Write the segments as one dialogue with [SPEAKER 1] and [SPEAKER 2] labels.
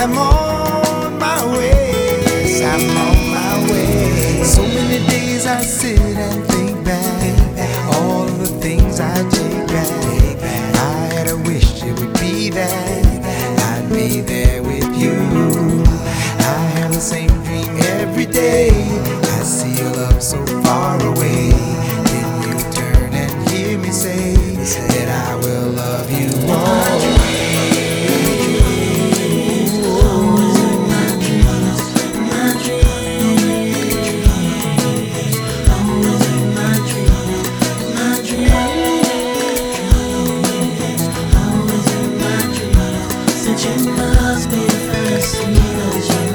[SPEAKER 1] I'm on my way. Yes, I'm on my way. So many days I sit and think back, all the things I take back. take back. I had a wish it would be that I'd be there with you. I have the same dream every day. I see your love so far away. Then you turn and hear me say that I will love you all.
[SPEAKER 2] Said you must be a fantasy, 'cause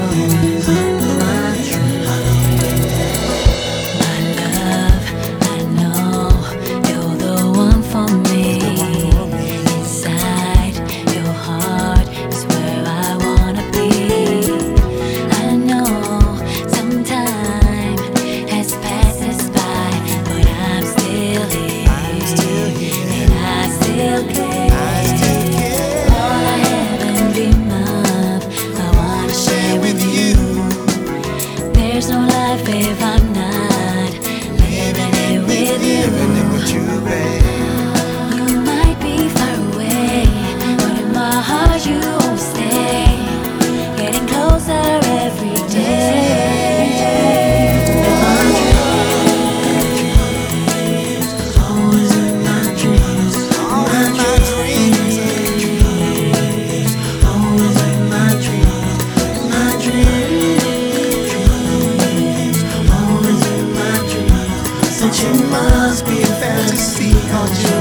[SPEAKER 1] 我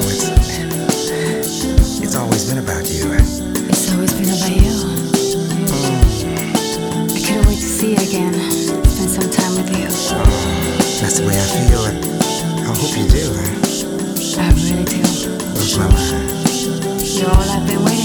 [SPEAKER 1] know, it's it's always been about you.
[SPEAKER 3] It's always been about you. I couldn't wait to see you again. Spend some time with you.
[SPEAKER 1] That's the way I feel. I hope you do.
[SPEAKER 3] I really do.
[SPEAKER 1] Look, Mama. You're
[SPEAKER 3] all I've been waiting